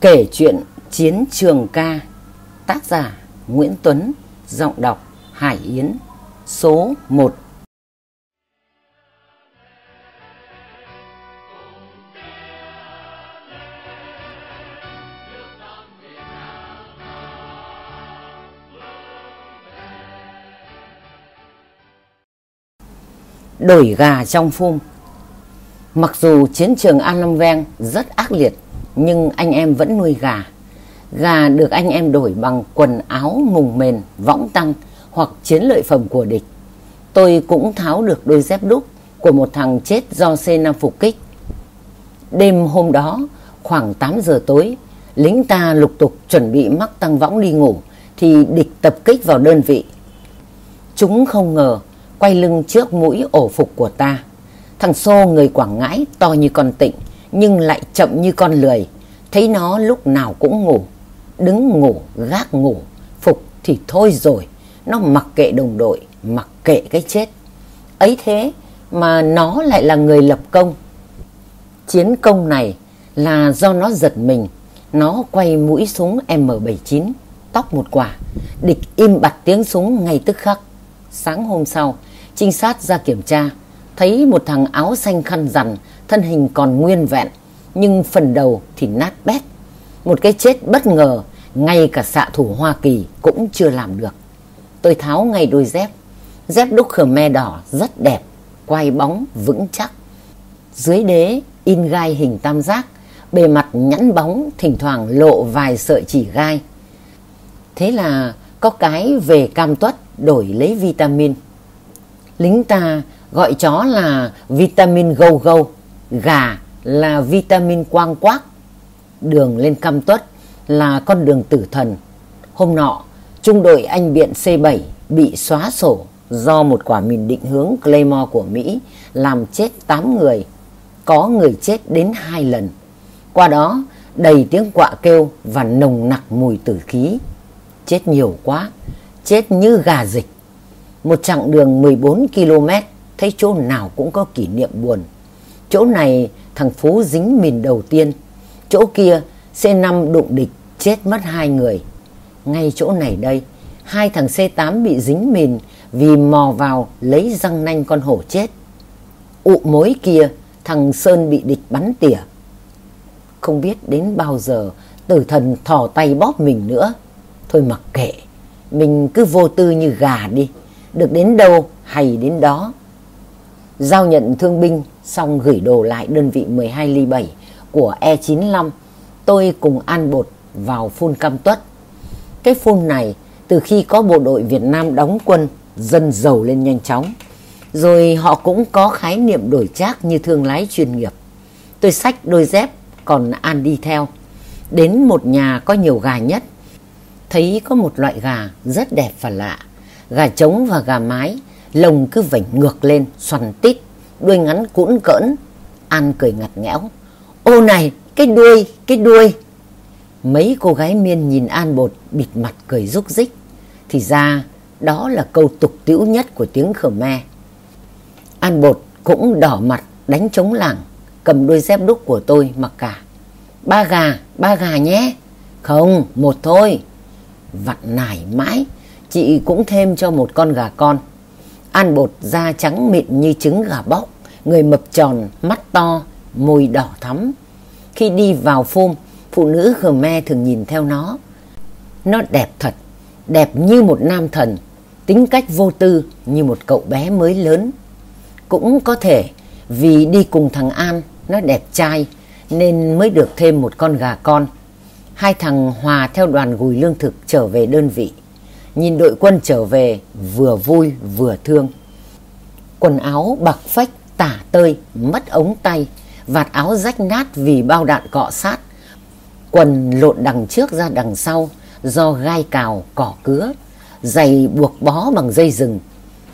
Kể chuyện Chiến trường ca, Tác giả Nguyễn Tuấn, Giọng đọc Hải Yến, Số 1 Đổi gà trong phum Mặc dù chiến trường An Lâm Veng rất ác liệt nhưng anh em vẫn nuôi gà. Gà được anh em đổi bằng quần áo mùng mền, võng tăng hoặc chiến lợi phẩm của địch. Tôi cũng tháo được đôi dép đúc của một thằng chết do C5 phục kích. Đêm hôm đó, khoảng 8 giờ tối, lính ta lục tục chuẩn bị mắc tăng võng đi ngủ thì địch tập kích vào đơn vị. Chúng không ngờ quay lưng trước mũi ổ phục của ta. Thằng Xô người Quảng Ngãi to như con tịnh nhưng lại chậm như con lười. Thấy nó lúc nào cũng ngủ, đứng ngủ, gác ngủ, phục thì thôi rồi. Nó mặc kệ đồng đội, mặc kệ cái chết. Ấy thế mà nó lại là người lập công. Chiến công này là do nó giật mình. Nó quay mũi súng M79, tóc một quả. Địch im bặt tiếng súng ngay tức khắc. Sáng hôm sau, trinh sát ra kiểm tra. Thấy một thằng áo xanh khăn rằn, thân hình còn nguyên vẹn nhưng phần đầu thì nát bét. Một cái chết bất ngờ, ngay cả xạ thủ Hoa Kỳ cũng chưa làm được. Tôi tháo ngay đôi dép. Dép đúc Khmer đỏ rất đẹp, quay bóng vững chắc. Dưới đế in gai hình tam giác, bề mặt nhẵn bóng thỉnh thoảng lộ vài sợi chỉ gai. Thế là có cái về cam tuất đổi lấy vitamin. Lính ta gọi chó là vitamin gâu gâu, gà là vitamin quang quác, đường lên cam tuất là con đường tử thần. Hôm nọ, trung đội Anh Biện C7 bị xóa sổ do một quả mìn định hướng Claymore của Mỹ làm chết 8 người, có người chết đến 2 lần. Qua đó, đầy tiếng quạ kêu và nồng nặc mùi tử khí. Chết nhiều quá, chết như gà dịch. Một chặng đường 14 km, thấy chỗ nào cũng có kỷ niệm buồn. Chỗ này thằng Phú dính mìn đầu tiên. Chỗ kia C5 đụng địch chết mất hai người. Ngay chỗ này đây, hai thằng C8 bị dính mìn vì mò vào lấy răng nanh con hổ chết. Ụ mối kia, thằng Sơn bị địch bắn tỉa. Không biết đến bao giờ tử thần thò tay bóp mình nữa. Thôi mặc kệ, mình cứ vô tư như gà đi. Được đến đâu hay đến đó. Giao nhận thương binh xong gửi đồ lại đơn vị 12 ly 7 của E95, tôi cùng An Bột vào phun cam tuất. Cái phun này từ khi có bộ đội Việt Nam đóng quân dân giàu lên nhanh chóng. Rồi họ cũng có khái niệm đổi trác như thương lái chuyên nghiệp. Tôi xách đôi dép, còn An đi theo. Đến một nhà có nhiều gà nhất. Thấy có một loại gà rất đẹp và lạ. Gà trống và gà mái, lồng cứ vảnh ngược lên, xoằn tít đuôi ngắn cũn cỡn. An cười ngặt nghẽo. Ô này, cái đuôi, cái đuôi. Mấy cô gái miên nhìn An bột bịt mặt cười rúc rích. Thì ra đó là câu tục tĩu nhất của tiếng Khmer. An bột cũng đỏ mặt đánh trống lảng, cầm đôi dép đúc của tôi mặc cả. Ba gà, ba gà nhé. Không, một thôi. Vặn nải mãi, chị cũng thêm cho một con gà con. An bột da trắng mịn như trứng gà bóc, người mập tròn, mắt to, môi đỏ thắm. Khi đi vào phôm, phụ nữ Khmer thường nhìn theo nó. Nó đẹp thật, đẹp như một nam thần, tính cách vô tư như một cậu bé mới lớn. Cũng có thể vì đi cùng thằng An, nó đẹp trai nên mới được thêm một con gà con. Hai thằng hòa theo đoàn gùi lương thực trở về đơn vị nhìn đội quân trở về vừa vui vừa thương. Quần áo bạc phách, tả tơi, mất ống tay, vạt áo rách nát vì bao đạn cọ sát. Quần lộn đằng trước ra đằng sau do gai cào, cỏ cứa, giày buộc bó bằng dây rừng.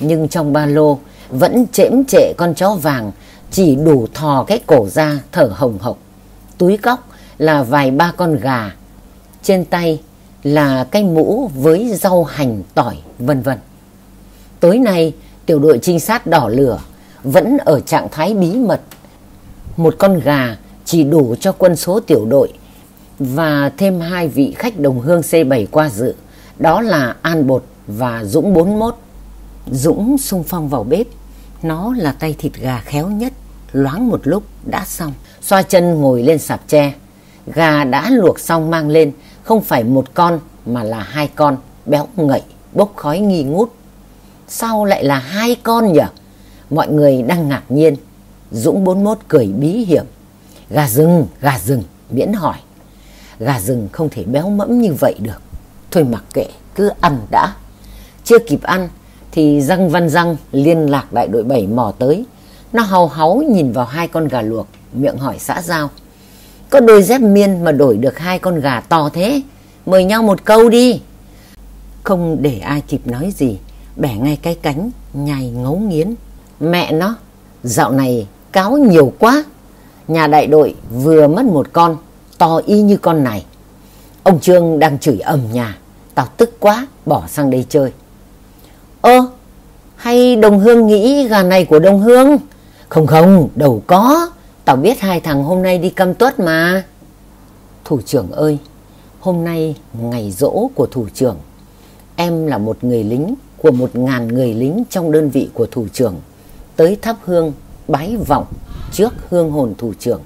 Nhưng trong ba lô vẫn chễm trệ con chó vàng chỉ đủ thò cái cổ ra thở hồng hộc. Túi cóc là vài ba con gà. Trên tay là cái mũ với rau hành tỏi vân vân. Tối nay tiểu đội trinh sát đỏ lửa vẫn ở trạng thái bí mật. Một con gà chỉ đủ cho quân số tiểu đội và thêm hai vị khách đồng hương C7 qua dự, đó là An Bột và Dũng 41. Dũng xung phong vào bếp, nó là tay thịt gà khéo nhất, loáng một lúc đã xong. Xoa chân ngồi lên sạp tre, gà đã luộc xong mang lên, không phải một con mà là hai con, béo ngậy, bốc khói nghi ngút. Sao lại là hai con nhỉ? Mọi người đang ngạc nhiên. Dũng 41 cười bí hiểm. Gà rừng, gà rừng, miễn hỏi. Gà rừng không thể béo mẫm như vậy được. Thôi mặc kệ, cứ ăn đã. Chưa kịp ăn thì răng văn răng liên lạc đại đội 7 mò tới. Nó hào háu nhìn vào hai con gà luộc, miệng hỏi xã giao. Có đôi dép miên mà đổi được hai con gà to thế. Mời nhau một câu đi. Không để ai kịp nói gì, bẻ ngay cái cánh, nhai ngấu nghiến. Mẹ nó, dạo này cáo nhiều quá. Nhà đại đội vừa mất một con, to y như con này. Ông Trương đang chửi ầm nhà, tao tức quá, bỏ sang đây chơi. Ơ, hay đồng hương nghĩ gà này của đồng hương? Không không, đâu có, tao biết hai thằng hôm nay đi căm tuất mà. Thủ trưởng ơi, hôm nay ngày rỗ của thủ trưởng. Em là một người lính của một ngàn người lính trong đơn vị của thủ trưởng. Tới thắp hương, bái vọng trước hương hồn thủ trưởng.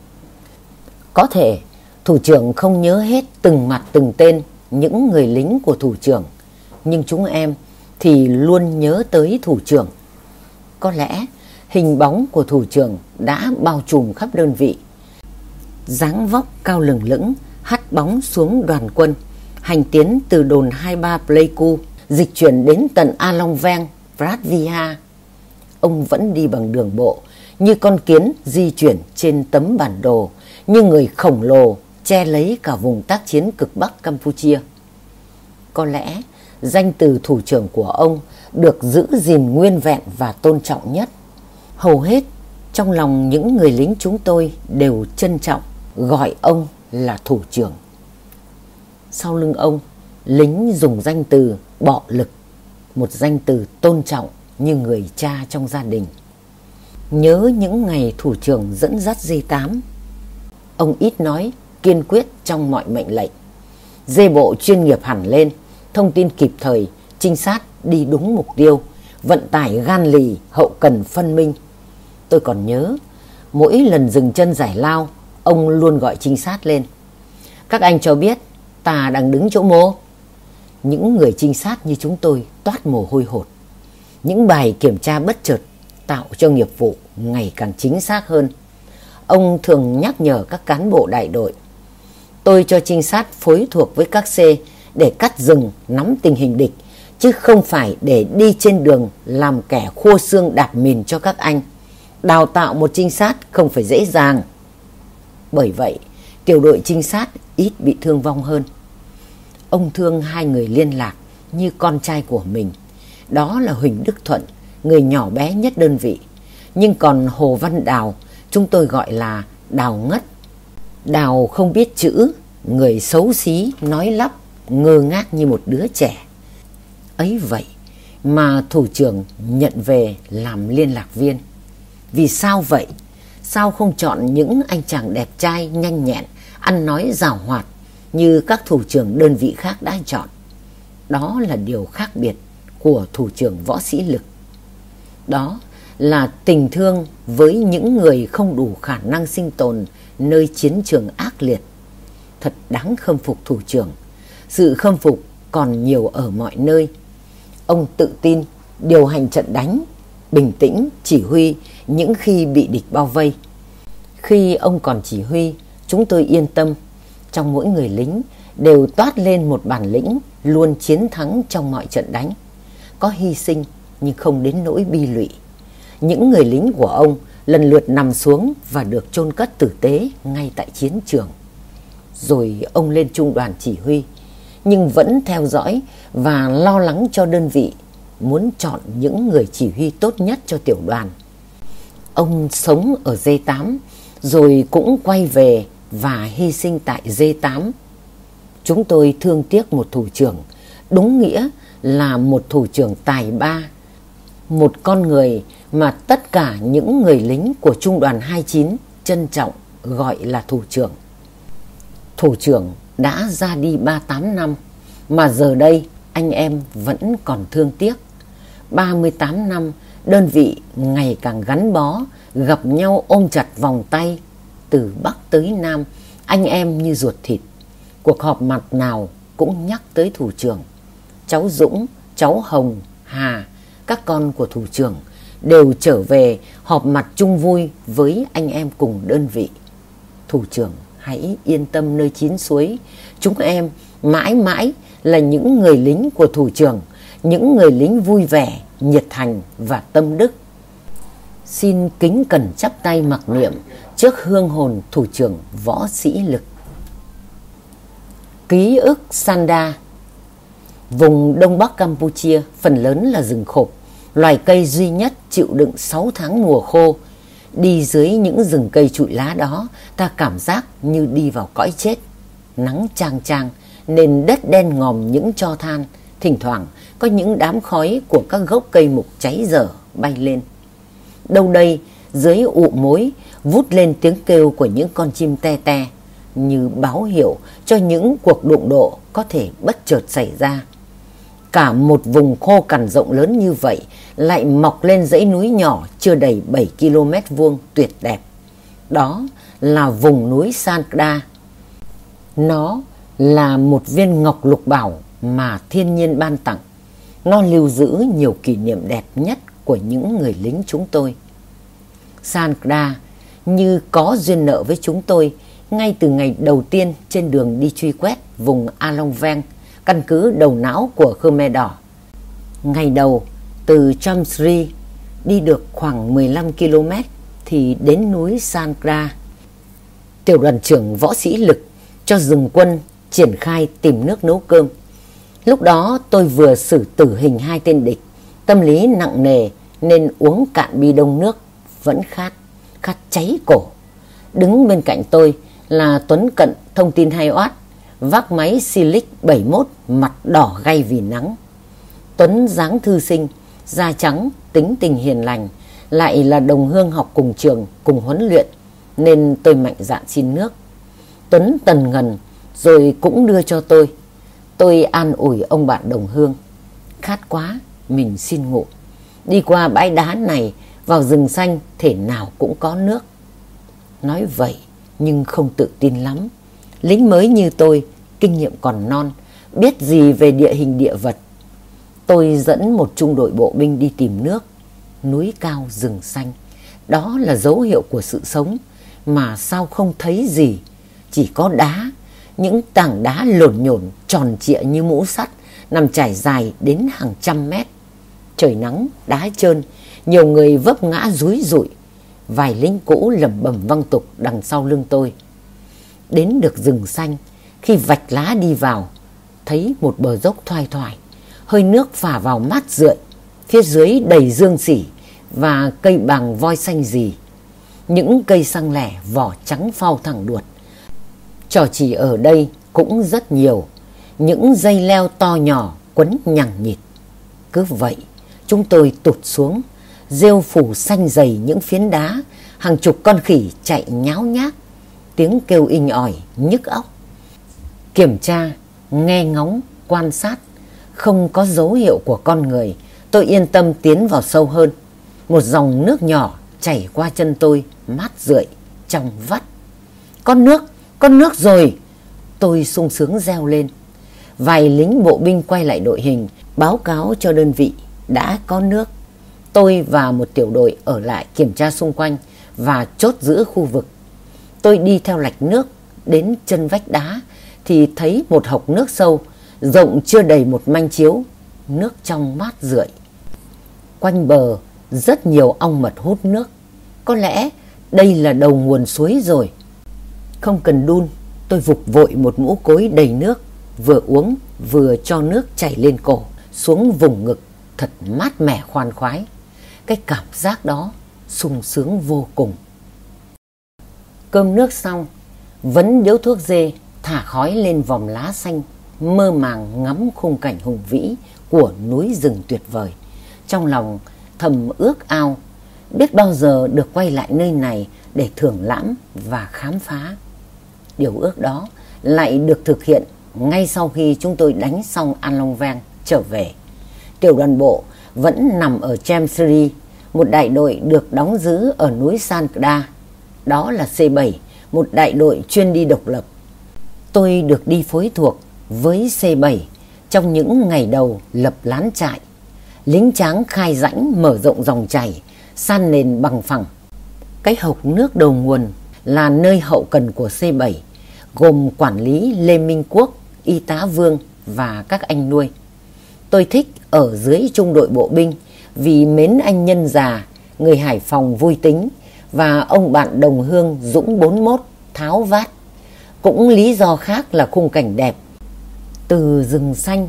Có thể thủ trưởng không nhớ hết từng mặt từng tên những người lính của thủ trưởng. Nhưng chúng em thì luôn nhớ tới thủ trưởng. Có lẽ hình bóng của thủ trưởng đã bao trùm khắp đơn vị. dáng vóc cao lừng lững, hắt bóng xuống đoàn quân, hành tiến từ đồn 23 Pleiku, dịch chuyển đến tận A Long Veng, Pratvia. Ông vẫn đi bằng đường bộ, như con kiến di chuyển trên tấm bản đồ, như người khổng lồ che lấy cả vùng tác chiến cực Bắc Campuchia. Có lẽ danh từ thủ trưởng của ông được giữ gìn nguyên vẹn và tôn trọng nhất. Hầu hết trong lòng những người lính chúng tôi đều trân trọng gọi ông là thủ trưởng. Sau lưng ông, lính dùng danh từ bọ lực, một danh từ tôn trọng như người cha trong gia đình. Nhớ những ngày thủ trưởng dẫn dắt D8, ông ít nói, kiên quyết trong mọi mệnh lệnh. Dê bộ chuyên nghiệp hẳn lên, thông tin kịp thời, trinh sát đi đúng mục tiêu, vận tải gan lì, hậu cần phân minh. Tôi còn nhớ, mỗi lần dừng chân giải lao, ông luôn gọi trinh sát lên. Các anh cho biết, ta đang đứng chỗ mô. Những người trinh sát như chúng tôi toát mồ hôi hột. Những bài kiểm tra bất chợt tạo cho nghiệp vụ ngày càng chính xác hơn. Ông thường nhắc nhở các cán bộ đại đội. Tôi cho trinh sát phối thuộc với các C để cắt rừng nắm tình hình địch, chứ không phải để đi trên đường làm kẻ khô xương đạp mìn cho các anh. Đào tạo một trinh sát không phải dễ dàng. Bởi vậy, tiểu đội trinh sát ít bị thương vong hơn. Ông thương hai người liên lạc như con trai của mình. Đó là Huỳnh Đức Thuận, người nhỏ bé nhất đơn vị. Nhưng còn Hồ Văn Đào, chúng tôi gọi là Đào Ngất. Đào không biết chữ, người xấu xí, nói lắp, ngơ ngác như một đứa trẻ. Ấy vậy mà thủ trưởng nhận về làm liên lạc viên. Vì sao vậy? Sao không chọn những anh chàng đẹp trai, nhanh nhẹn, ăn nói rào hoạt như các thủ trưởng đơn vị khác đã chọn? Đó là điều khác biệt của thủ trưởng võ sĩ lực. Đó là tình thương với những người không đủ khả năng sinh tồn nơi chiến trường ác liệt. Thật đáng khâm phục thủ trưởng. Sự khâm phục còn nhiều ở mọi nơi. Ông tự tin điều hành trận đánh, bình tĩnh chỉ huy những khi bị địch bao vây. Khi ông còn chỉ huy, chúng tôi yên tâm. Trong mỗi người lính đều toát lên một bản lĩnh luôn chiến thắng trong mọi trận đánh. Có hy sinh nhưng không đến nỗi bi lụy. Những người lính của ông lần lượt nằm xuống và được chôn cất tử tế ngay tại chiến trường. Rồi ông lên trung đoàn chỉ huy, nhưng vẫn theo dõi và lo lắng cho đơn vị, muốn chọn những người chỉ huy tốt nhất cho tiểu đoàn. Ông sống ở D8 rồi cũng quay về và hy sinh tại D8. Chúng tôi thương tiếc một thủ trưởng, đúng nghĩa là một thủ trưởng tài ba, một con người mà tất cả những người lính của trung đoàn 29 trân trọng gọi là thủ trưởng. Thủ trưởng đã ra đi ba tám năm mà giờ đây anh em vẫn còn thương tiếc. ba mươi tám năm đơn vị ngày càng gắn bó, gặp nhau ôm chặt vòng tay từ Bắc tới Nam, anh em như ruột thịt. Cuộc họp mặt nào cũng nhắc tới thủ trưởng. Cháu Dũng, cháu Hồng, Hà, các con của thủ trưởng đều trở về họp mặt chung vui với anh em cùng đơn vị. Thủ trưởng hãy yên tâm nơi chín suối, chúng em mãi mãi là những người lính của thủ trưởng, những người lính vui vẻ, nhiệt thành và tâm đức. Xin kính cẩn chắp tay mặc niệm trước hương hồn thủ trưởng võ sĩ lực. Ký ức Sanda Vùng Đông Bắc Campuchia phần lớn là rừng khộp, loài cây duy nhất chịu đựng 6 tháng mùa khô. Đi dưới những rừng cây trụi lá đó, ta cảm giác như đi vào cõi chết. Nắng trang trang, nền đất đen ngòm những cho than, thỉnh thoảng có những đám khói của các gốc cây mục cháy dở bay lên. Đâu đây, dưới ụ mối, vút lên tiếng kêu của những con chim te te, như báo hiệu cho những cuộc đụng độ có thể bất chợt xảy ra. Cả một vùng khô cằn rộng lớn như vậy lại mọc lên dãy núi nhỏ chưa đầy 7 km vuông tuyệt đẹp. Đó là vùng núi Sankda. Nó là một viên ngọc lục bảo mà thiên nhiên ban tặng. Nó lưu giữ nhiều kỷ niệm đẹp nhất của những người lính chúng tôi. Sankda như có duyên nợ với chúng tôi ngay từ ngày đầu tiên trên đường đi truy quét vùng A Long Veng, căn cứ đầu não của Khmer Đỏ. Ngày đầu, từ Chamsri đi được khoảng 15 km thì đến núi Sankra. Tiểu đoàn trưởng võ sĩ lực cho dừng quân triển khai tìm nước nấu cơm. Lúc đó tôi vừa xử tử hình hai tên địch, tâm lý nặng nề nên uống cạn bi đông nước, vẫn khát, khát cháy cổ. Đứng bên cạnh tôi là Tuấn Cận thông tin hay oát, vác máy Silic 71 mặt đỏ gay vì nắng. Tuấn dáng thư sinh, da trắng, tính tình hiền lành, lại là đồng hương học cùng trường, cùng huấn luyện, nên tôi mạnh dạn xin nước. Tuấn tần ngần, rồi cũng đưa cho tôi. Tôi an ủi ông bạn đồng hương. Khát quá, mình xin ngủ. Đi qua bãi đá này, vào rừng xanh, thể nào cũng có nước. Nói vậy, nhưng không tự tin lắm. Lính mới như tôi, kinh nghiệm còn non, biết gì về địa hình địa vật. Tôi dẫn một trung đội bộ binh đi tìm nước, núi cao rừng xanh. Đó là dấu hiệu của sự sống, mà sao không thấy gì, chỉ có đá, những tảng đá lổn nhổn tròn trịa như mũ sắt, nằm trải dài đến hàng trăm mét. Trời nắng, đá trơn, nhiều người vấp ngã rúi rụi, vài lính cũ lẩm bẩm văng tục đằng sau lưng tôi. Đến được rừng xanh, khi vạch lá đi vào, thấy một bờ dốc thoai thoải, hơi nước phả vào mát rượi, phía dưới đầy dương xỉ và cây bàng voi xanh gì. Những cây xăng lẻ vỏ trắng phao thẳng đuột. Trò chỉ ở đây cũng rất nhiều, những dây leo to nhỏ quấn nhằng nhịt. Cứ vậy, chúng tôi tụt xuống, rêu phủ xanh dày những phiến đá, hàng chục con khỉ chạy nháo nhác, tiếng kêu inh ỏi, nhức óc. Kiểm tra, nghe ngóng, quan sát, không có dấu hiệu của con người, tôi yên tâm tiến vào sâu hơn. Một dòng nước nhỏ chảy qua chân tôi, mát rượi, trong vắt. Con nước, có nước rồi! Tôi sung sướng reo lên. Vài lính bộ binh quay lại đội hình, báo cáo cho đơn vị đã có nước. Tôi và một tiểu đội ở lại kiểm tra xung quanh và chốt giữ khu vực. Tôi đi theo lạch nước đến chân vách đá thì thấy một hộc nước sâu, rộng chưa đầy một manh chiếu, nước trong mát rượi. Quanh bờ rất nhiều ong mật hút nước. Có lẽ đây là đầu nguồn suối rồi. Không cần đun, tôi vục vội một mũ cối đầy nước, vừa uống vừa cho nước chảy lên cổ, xuống vùng ngực, thật mát mẻ khoan khoái. Cái cảm giác đó sung sướng vô cùng. Cơm nước xong, vấn điếu thuốc dê thả khói lên vòng lá xanh, mơ màng ngắm khung cảnh hùng vĩ của núi rừng tuyệt vời. Trong lòng thầm ước ao, biết bao giờ được quay lại nơi này để thưởng lãm và khám phá. Điều ước đó lại được thực hiện ngay sau khi chúng tôi đánh xong An Long Vang trở về. Tiểu đoàn bộ vẫn nằm ở Chamsuri, một đại đội được đóng giữ ở núi Sankda. Đó là C7, một đại đội chuyên đi độc lập. Tôi được đi phối thuộc với C7 trong những ngày đầu lập lán trại. Lính tráng khai rãnh mở rộng dòng chảy, san nền bằng phẳng. Cái hộc nước đầu nguồn là nơi hậu cần của C7, gồm quản lý Lê Minh Quốc, y tá Vương và các anh nuôi. Tôi thích ở dưới trung đội bộ binh vì mến anh nhân già, người Hải Phòng vui tính và ông bạn đồng hương Dũng 41 tháo vát. Cũng lý do khác là khung cảnh đẹp. Từ rừng xanh,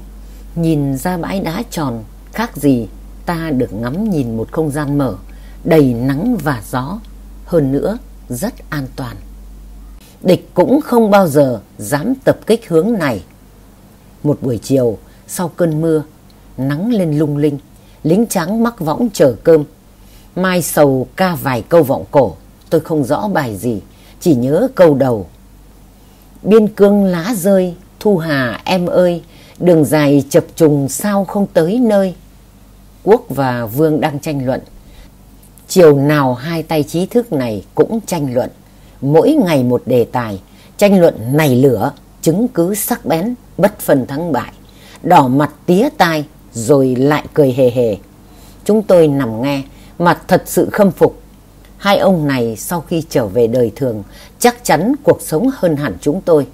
nhìn ra bãi đá tròn, khác gì ta được ngắm nhìn một không gian mở, đầy nắng và gió. Hơn nữa, rất an toàn. Địch cũng không bao giờ dám tập kích hướng này. Một buổi chiều, sau cơn mưa, nắng lên lung linh, lính trắng mắc võng chờ cơm. Mai sầu ca vài câu vọng cổ, tôi không rõ bài gì, chỉ nhớ câu đầu. Biên cương lá rơi, thu hà em ơi, đường dài chập trùng sao không tới nơi. Quốc và Vương đang tranh luận. Chiều nào hai tay trí thức này cũng tranh luận. Mỗi ngày một đề tài, tranh luận nảy lửa, chứng cứ sắc bén, bất phân thắng bại. Đỏ mặt tía tai, rồi lại cười hề hề. Chúng tôi nằm nghe, mà thật sự khâm phục. Hai ông này sau khi trở về đời thường, chắc chắn cuộc sống hơn hẳn chúng tôi.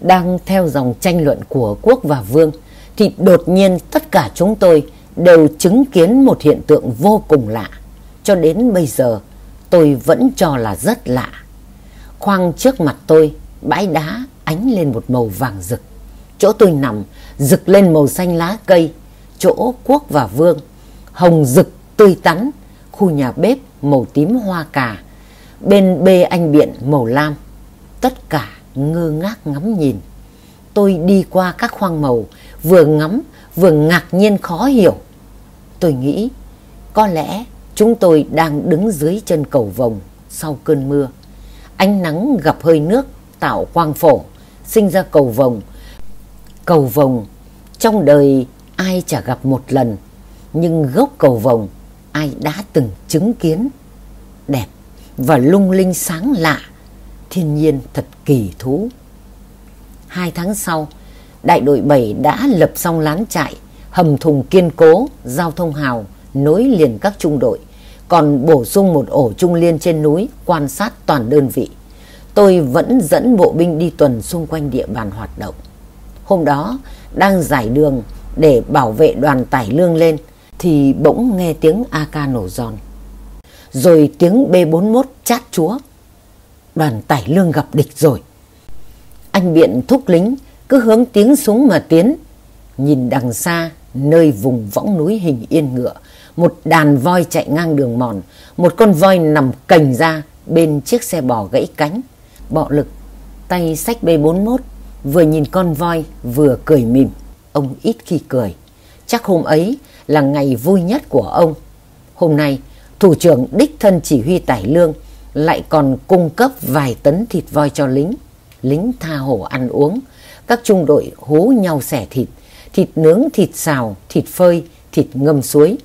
Đang theo dòng tranh luận của Quốc và Vương, thì đột nhiên tất cả chúng tôi đều chứng kiến một hiện tượng vô cùng lạ. Cho đến bây giờ, tôi vẫn cho là rất lạ. Khoang trước mặt tôi, bãi đá ánh lên một màu vàng rực. Chỗ tôi nằm rực lên màu xanh lá cây, chỗ quốc và vương, hồng rực tươi tắn, khu nhà bếp màu tím hoa cà, bên bê anh biện màu lam. Tất cả ngơ ngác ngắm nhìn. Tôi đi qua các khoang màu, vừa ngắm vừa ngạc nhiên khó hiểu. Tôi nghĩ có lẽ chúng tôi đang đứng dưới chân cầu vồng sau cơn mưa. Ánh nắng gặp hơi nước tạo quang phổ, sinh ra cầu vồng. Cầu vồng trong đời ai chả gặp một lần, nhưng gốc cầu vồng ai đã từng chứng kiến. Đẹp và lung linh sáng lạ, thiên nhiên thật kỳ thú. Hai tháng sau, đại đội 7 đã lập xong lán trại, hầm thùng kiên cố, giao thông hào, nối liền các trung đội, còn bổ sung một ổ trung liên trên núi quan sát toàn đơn vị. Tôi vẫn dẫn bộ binh đi tuần xung quanh địa bàn hoạt động. Hôm đó, đang giải đường để bảo vệ đoàn tải lương lên, thì bỗng nghe tiếng AK nổ giòn. Rồi tiếng B41 chát chúa. Đoàn tải lương gặp địch rồi. Anh Biện thúc lính cứ hướng tiếng súng mà tiến. Nhìn đằng xa, nơi vùng võng núi hình yên ngựa, một đàn voi chạy ngang đường mòn, một con voi nằm cành ra bên chiếc xe bò gãy cánh. Bọ lực, tay sách B41, vừa nhìn con voi vừa cười mỉm. Ông ít khi cười. Chắc hôm ấy là ngày vui nhất của ông. Hôm nay, thủ trưởng đích thân chỉ huy tải lương lại còn cung cấp vài tấn thịt voi cho lính. Lính tha hồ ăn uống, các trung đội hú nhau xẻ thịt, thịt nướng, thịt xào, thịt phơi, thịt ngâm suối.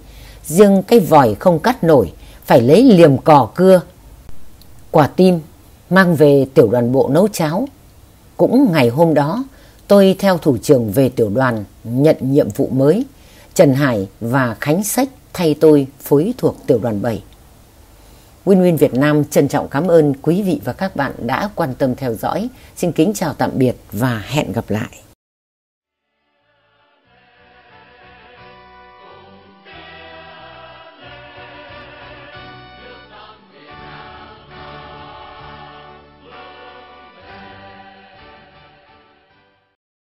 Riêng cái vòi không cắt nổi, phải lấy liềm cỏ cưa. Quả tim mang về tiểu đoàn bộ nấu cháo. Cũng ngày hôm đó, tôi theo thủ trưởng về tiểu đoàn nhận nhiệm vụ mới. Trần Hải và Khánh Sách thay tôi phối thuộc tiểu đoàn 7. Win Win Việt Nam trân trọng cảm ơn quý vị và các bạn đã quan tâm theo dõi. Xin kính chào tạm biệt và hẹn gặp lại.